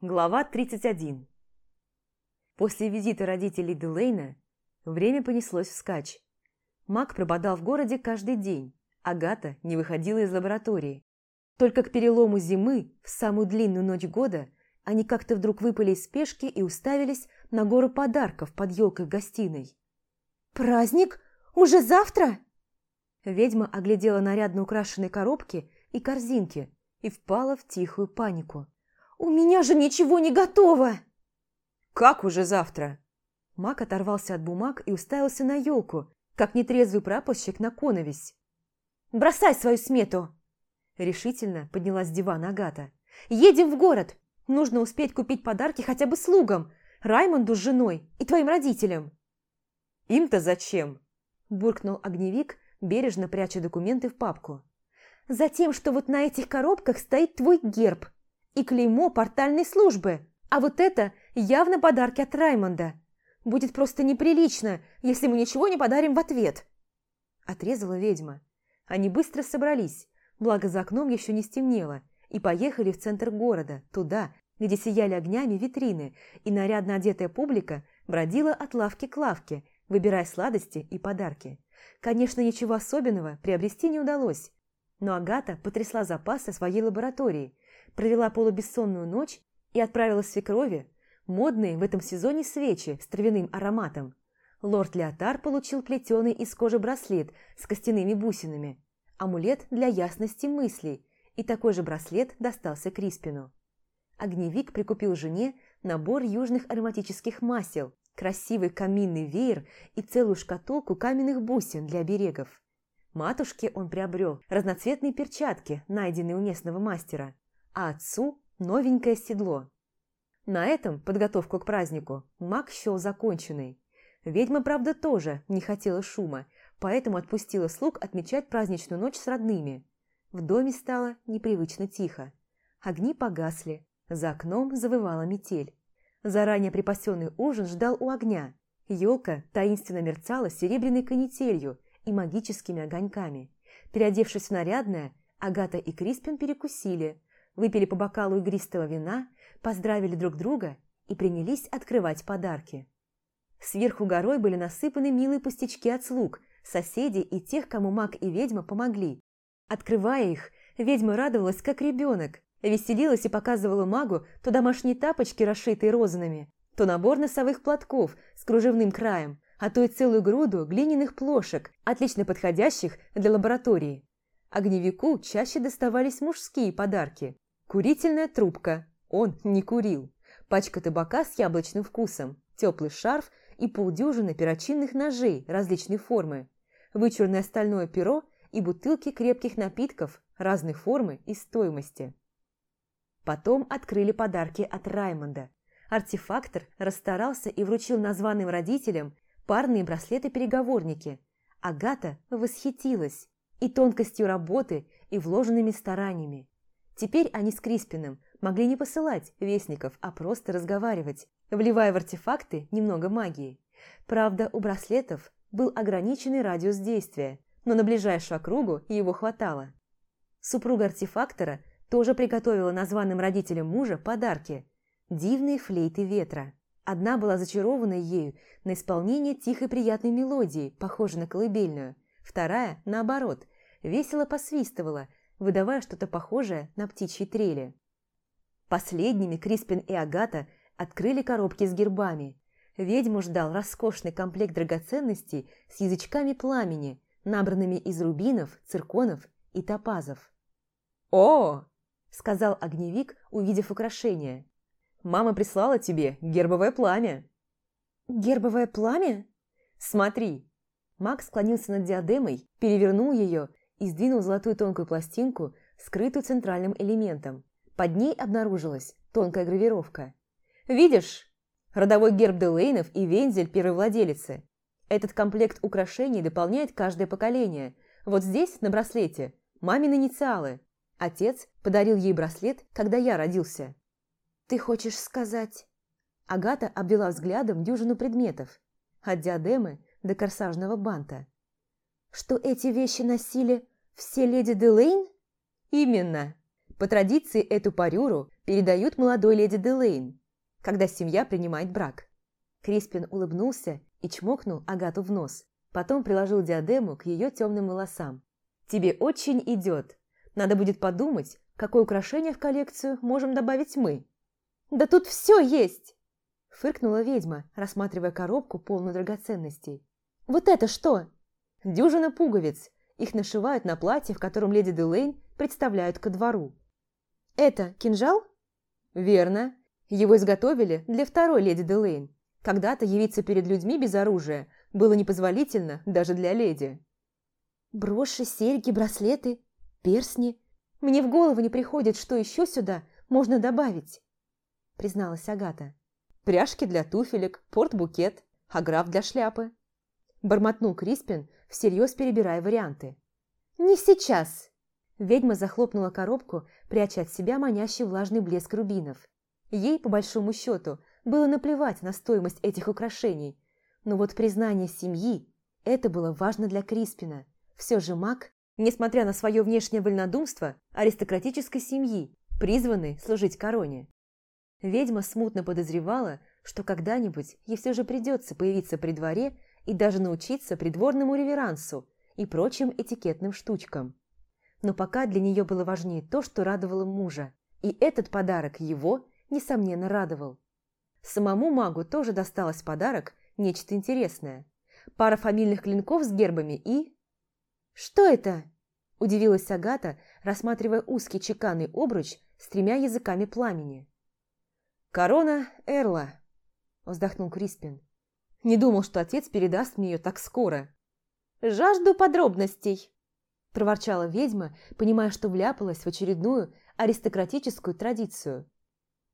Глава 31 После визита родителей Делейна время понеслось вскачь. Мак пропадал в городе каждый день, Агата не выходила из лаборатории. Только к перелому зимы, в самую длинную ночь года, они как-то вдруг выпали из спешки и уставились на гору подарков под елкой в гостиной. «Праздник? Уже завтра?» Ведьма оглядела нарядно украшенные коробки и корзинки и впала в тихую панику. «У меня же ничего не готово!» «Как уже завтра?» Мак оторвался от бумаг и уставился на елку, как нетрезвый прапорщик на коновесь. «Бросай свою смету!» Решительно поднялась с дивана Агата. «Едем в город! Нужно успеть купить подарки хотя бы слугам, Раймонду с женой и твоим родителям!» «Им-то зачем?» Буркнул огневик, бережно пряча документы в папку. «Затем, что вот на этих коробках стоит твой герб и клеймо портальной службы, а вот это явно подарки от Раймонда. Будет просто неприлично, если мы ничего не подарим в ответ». Отрезала ведьма. Они быстро собрались, благо за окном еще не стемнело, и поехали в центр города, туда, где сияли огнями витрины, и нарядно одетая публика бродила от лавки к лавке, выбирая сладости и подарки. Конечно, ничего особенного приобрести не удалось, но Агата потрясла запасы своей лаборатории, провела полубессонную ночь и отправила свекрови модные в этом сезоне свечи с травяным ароматом. Лорд Леотар получил плетеный из кожи браслет с костяными бусинами, амулет для ясности мыслей, и такой же браслет достался Криспину. Огневик прикупил жене набор южных ароматических масел, красивый каминный веер и целую шкатулку каменных бусин для оберегов. Матушке он приобрел разноцветные перчатки, найденные у местного мастера, а отцу – новенькое седло. На этом подготовку к празднику маг счел законченной. Ведьма, правда, тоже не хотела шума, поэтому отпустила слуг отмечать праздничную ночь с родными. В доме стало непривычно тихо. Огни погасли, за окном завывала метель. Заранее припасенный ужин ждал у огня. Елка таинственно мерцала серебряной канителью и магическими огоньками. Переодевшись в нарядное, Агата и Криспин перекусили, выпили по бокалу игристого вина, поздравили друг друга и принялись открывать подарки. Сверху горой были насыпаны милые пустячки от слуг, соседей и тех, кому маг и ведьма помогли. Открывая их, ведьма радовалась, как ребенок, Веселилась и показывала магу то домашние тапочки, расшитые розанами, то набор носовых платков с кружевным краем, а то и целую груду глиняных плошек, отлично подходящих для лаборатории. Огневику чаще доставались мужские подарки. Курительная трубка. Он не курил. Пачка табака с яблочным вкусом, теплый шарф и полдюжины перочинных ножей различной формы, вычурное стальное перо и бутылки крепких напитков разной формы и стоимости. Потом открыли подарки от Раймонда. Артефактор расстарался и вручил названным родителям парные браслеты-переговорники. Агата восхитилась и тонкостью работы, и вложенными стараниями. Теперь они с Криспином могли не посылать вестников, а просто разговаривать, вливая в артефакты немного магии. Правда, у браслетов был ограниченный радиус действия, но на ближайшую округу его хватало. Супруга артефактора тоже приготовила названным родителям мужа подарки – дивные флейты ветра. Одна была зачарована ею на исполнение тихой приятной мелодии, похожей на колыбельную. Вторая, наоборот, весело посвистывала, выдавая что-то похожее на птичьи трели. Последними Криспин и Агата открыли коробки с гербами. Ведьму ждал роскошный комплект драгоценностей с язычками пламени, набранными из рубинов, цирконов и топазов. «О!» – сказал огневик, увидев украшение. «Мама прислала тебе гербовое пламя». «Гербовое пламя?» «Смотри». Макс склонился над диадемой, перевернул ее и сдвинул золотую тонкую пластинку, скрытую центральным элементом. Под ней обнаружилась тонкая гравировка. «Видишь? Родовой герб Делейнов и вензель первой владелицы. Этот комплект украшений дополняет каждое поколение. Вот здесь, на браслете, мамины инициалы. Отец подарил ей браслет, когда я родился. «Ты хочешь сказать...» Агата обвела взглядом дюжину предметов, от диадемы до корсажного банта. «Что эти вещи носили все леди Делейн?» «Именно. По традиции эту парюру передают молодой леди Делейн, когда семья принимает брак. Криспин улыбнулся и чмокнул Агату в нос. Потом приложил диадему к ее темным волосам. «Тебе очень идет. Надо будет подумать, какое украшение в коллекцию можем добавить мы». «Да тут все есть!» Фыркнула ведьма, рассматривая коробку, полную драгоценностей. «Вот это что?» «Дюжина пуговиц. Их нашивают на платье, в котором леди Делейн представляют ко двору». «Это кинжал?» «Верно. Его изготовили для второй леди Делейн. Когда-то явиться перед людьми без оружия было непозволительно даже для леди. Броши, серьги, браслеты, персни. Мне в голову не приходит, что еще сюда можно добавить, призналась Агата. Пряжки для туфелек, порт-букет, аграф для шляпы. Бормотнул Криспин, всерьез перебирая варианты. «Не сейчас!» Ведьма захлопнула коробку, пряча от себя манящий влажный блеск рубинов. Ей, по большому счету, было наплевать на стоимость этих украшений, но вот признание семьи – это было важно для Криспина. Все же маг, несмотря на свое внешнее вольнодумство, аристократической семьи, призванный служить короне. Ведьма смутно подозревала, что когда-нибудь ей все же придется появиться при дворе и даже научиться придворному реверансу и прочим этикетным штучкам. Но пока для нее было важнее то, что радовало мужа, и этот подарок его, несомненно, радовал. Самому магу тоже досталось подарок нечто интересное. Пара фамильных клинков с гербами и... «Что это?» – удивилась Агата, рассматривая узкий чеканный обруч с тремя языками пламени. «Корона Эрла», – вздохнул Криспин. «Не думал, что отец передаст мне ее так скоро». «Жажду подробностей», – проворчала ведьма, понимая, что вляпалась в очередную аристократическую традицию –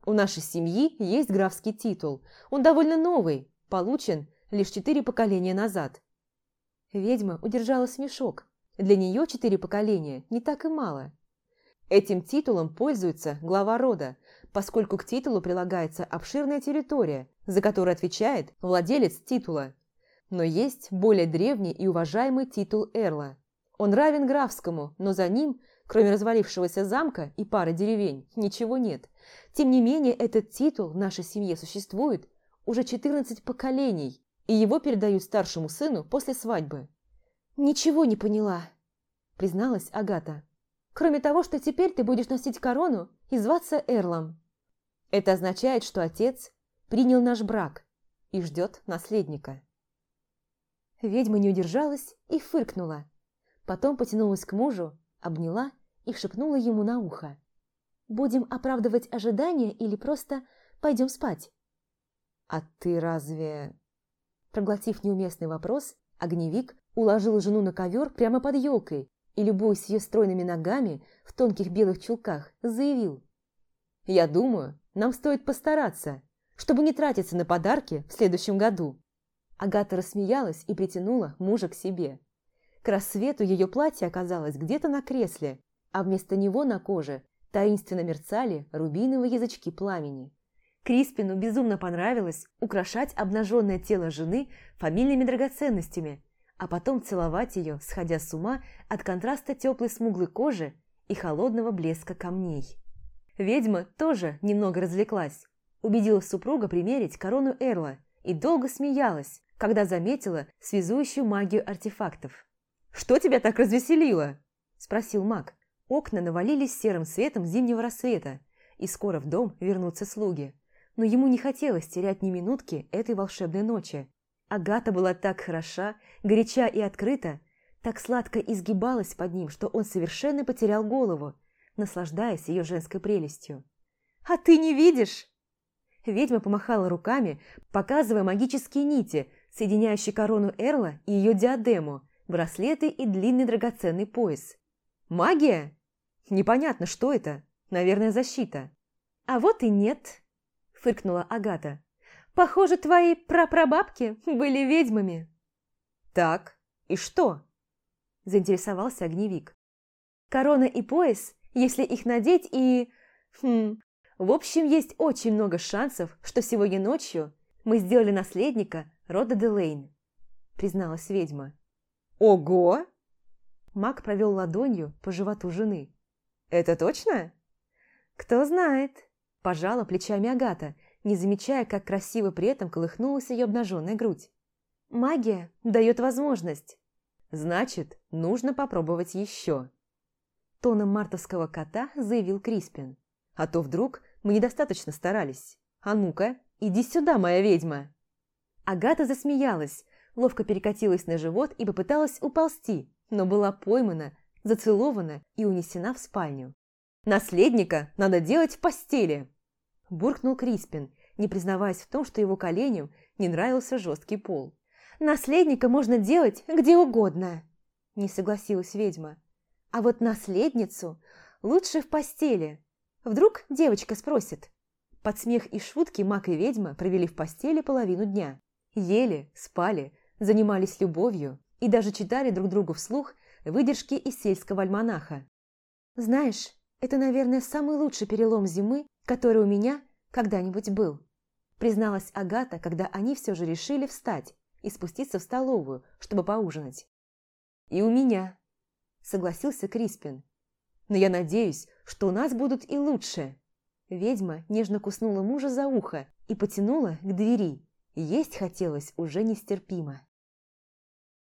у нашей семьи есть графский титул. Он довольно новый, получен лишь четыре поколения назад. Ведьма удержала смешок. Для нее четыре поколения не так и мало. Этим титулом пользуется глава рода, поскольку к титулу прилагается обширная территория, за которую отвечает владелец титула. Но есть более древний и уважаемый титул Эрла. Он равен графскому, но за ним, кроме развалившегося замка и пары деревень, ничего нет. Тем не менее, этот титул в нашей семье существует уже 14 поколений, и его передают старшему сыну после свадьбы. «Ничего не поняла», – призналась Агата. «Кроме того, что теперь ты будешь носить корону и зваться Эрлом. Это означает, что отец принял наш брак и ждет наследника». Ведьма не удержалась и фыркнула. Потом потянулась к мужу, обняла и шепнула ему на ухо. Будем оправдывать ожидания или просто пойдем спать?» «А ты разве...» Проглотив неуместный вопрос, огневик уложил жену на ковер прямо под елкой и, любуясь ее стройными ногами в тонких белых чулках, заявил. «Я думаю, нам стоит постараться, чтобы не тратиться на подарки в следующем году». Агата рассмеялась и притянула мужа к себе. К рассвету ее платье оказалось где-то на кресле, а вместо него на коже Таинственно мерцали рубиновые язычки пламени. Криспину безумно понравилось украшать обнаженное тело жены фамильными драгоценностями, а потом целовать ее, сходя с ума от контраста теплой смуглой кожи и холодного блеска камней. Ведьма тоже немного развлеклась, убедила супруга примерить корону Эрла и долго смеялась, когда заметила связующую магию артефактов. «Что тебя так развеселило?» – спросил маг. Окна навалились серым светом зимнего рассвета, и скоро в дом вернутся слуги. Но ему не хотелось терять ни минутки этой волшебной ночи. Агата была так хороша, горяча и открыта, так сладко изгибалась под ним, что он совершенно потерял голову, наслаждаясь ее женской прелестью. «А ты не видишь?» Ведьма помахала руками, показывая магические нити, соединяющие корону Эрла и ее диадему, браслеты и длинный драгоценный пояс. Магия? Непонятно, что это. Наверное, защита. А вот и нет, фыркнула Агата. Похоже, твои прапрабабки были ведьмами. Так, и что? Заинтересовался огневик. Корона и пояс, если их надеть и... Хм... В общем, есть очень много шансов, что сегодня ночью мы сделали наследника рода Делейн, призналась ведьма. Ого! Маг провел ладонью по животу жены. «Это точно?» «Кто знает», – пожала плечами Агата, не замечая, как красиво при этом колыхнулась ее обнаженная грудь. «Магия дает возможность». «Значит, нужно попробовать еще», – тоном мартовского кота заявил Криспин. «А то вдруг мы недостаточно старались. А ну-ка, иди сюда, моя ведьма!» Агата засмеялась, ловко перекатилась на живот и попыталась уползти, но была поймана, зацелована и унесена в спальню. «Наследника надо делать в постели!» Буркнул Криспин, не признаваясь в том, что его коленям не нравился жесткий пол. «Наследника можно делать где угодно!» Не согласилась ведьма. «А вот наследницу лучше в постели. Вдруг девочка спросит?» Под смех и шутки маг и ведьма провели в постели половину дня. Ели, спали, занимались любовью и даже читали друг другу вслух выдержки из сельского альманаха. «Знаешь, это, наверное, самый лучший перелом зимы, который у меня когда-нибудь был», призналась Агата, когда они все же решили встать и спуститься в столовую, чтобы поужинать. «И у меня», – согласился Криспин. «Но я надеюсь, что у нас будут и лучше». Ведьма нежно куснула мужа за ухо и потянула к двери. Есть хотелось уже нестерпимо.